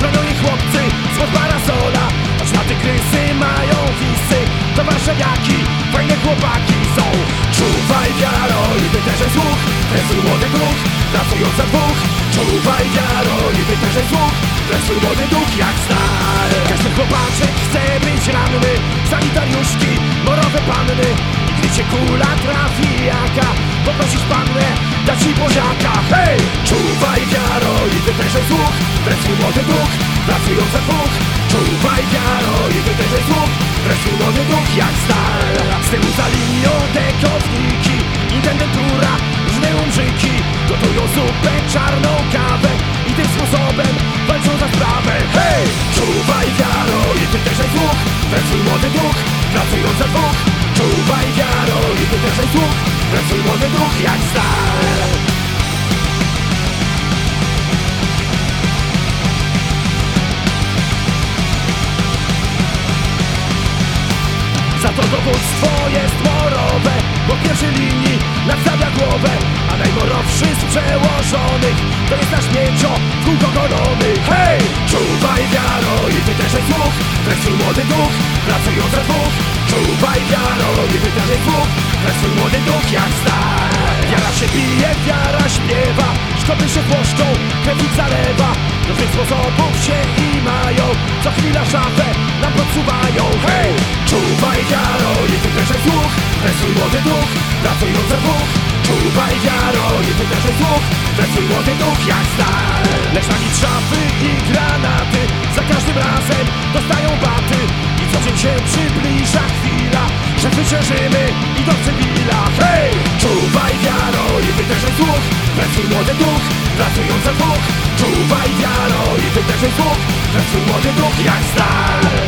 Bronią jej chłopcy spod parasola. Choć na mają wisy To warszawiaki, fajne chłopaki są. Czuwaj wiaro i wytężaj słuch. Tresuj młody duch, pracując za dwóch. Czuwaj wiaro i wytężaj słuch. Tresuj młody duch jak stal Każdy chłopaczek chce być ranny. Sanitariuszki, morowe panny. I gdy kula trafi wytężaj słuch Tresuj młody duch, pracując za dwóch Czuwaj wiaro i wytężaj słuch Tresuj młody duch jak stal. Z tyłu za linią dekowniki Intendentura, różne umrzyki. Gotują zupę, czarną kawę I tym sposobem walczą za sprawę. Hej! Czuwaj wiaro i wytężaj słuch Tresuj młody duch, pracując za dwóch Czuwaj wiaro i wytężaj słuch Tresuj młody duch jak stal dowództwo jest morowe Bo w pierwszej linii nadstawia głowę A najmorowszy z przełożonych To jest nasz miecio, kółko golony Hej! Czuwaj wiaro i wytężaj słuch Tresuj młody duch, pracując za dwóch. Czuwaj wiaro i wytężaj słuch Tresuj młody duch jak stal Wiara się bije, wiara śpiewa Szkopy się płoszczą, krew ich zalewa. Różnych sposobów się i mają Co chwila szafę nam podsuwają młody duch, pracując za dwóch Czuwaj wiaro i wytężaj słuch Tresuj młody duch jak na nic szafy i granaty Za każdym razem dostają baty. I co dzień się przybliża chwila Że wyciężymy i do cywila. Hej! Czuwaj wiaro i wytężaj słuch Tresuj młody duch, pracując za dwóch Czuwaj wiaro i wytężaj słuch Tresuj młody duch jak stal